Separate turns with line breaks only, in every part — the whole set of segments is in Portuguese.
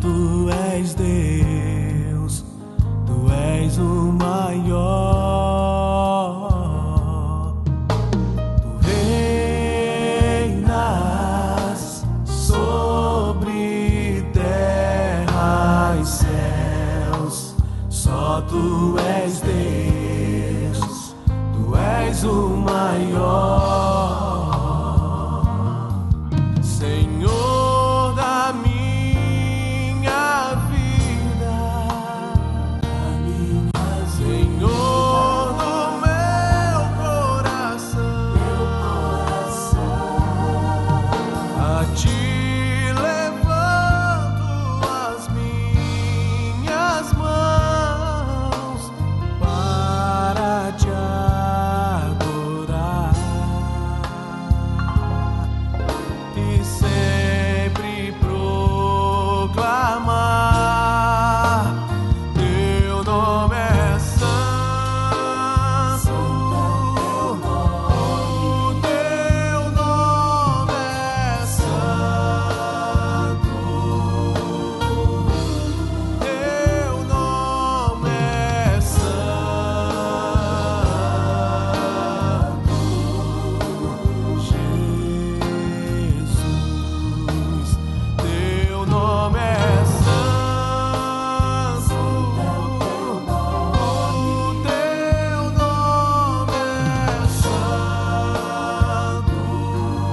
tu és Deus, tu és o maior. Tu reinas sobre terra e céus, só tu és Deus, tu és o maior. partir.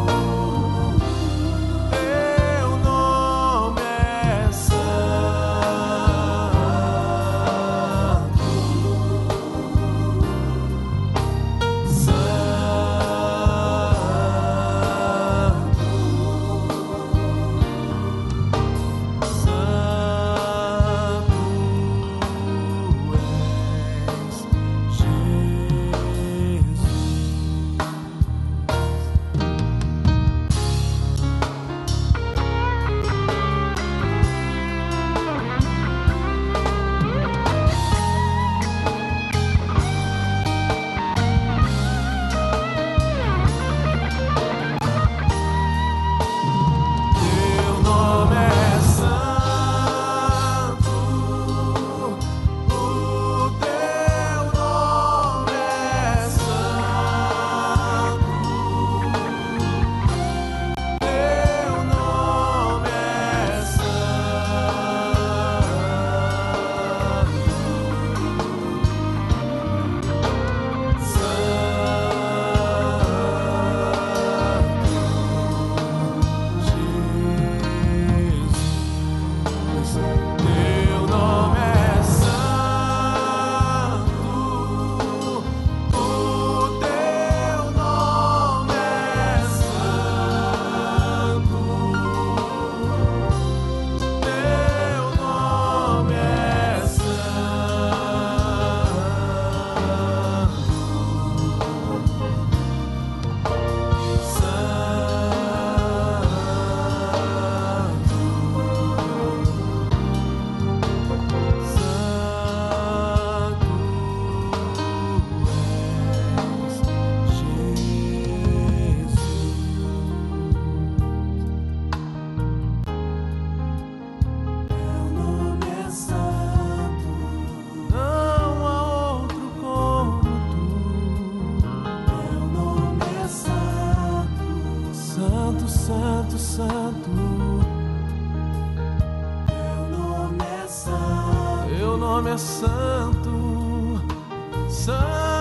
う santo, santo. Teu nome é santo. Teu nome é santo. Santo.